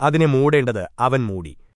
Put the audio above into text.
അതിനെ മൂടേണ്ടത് അവൻ മൂടി.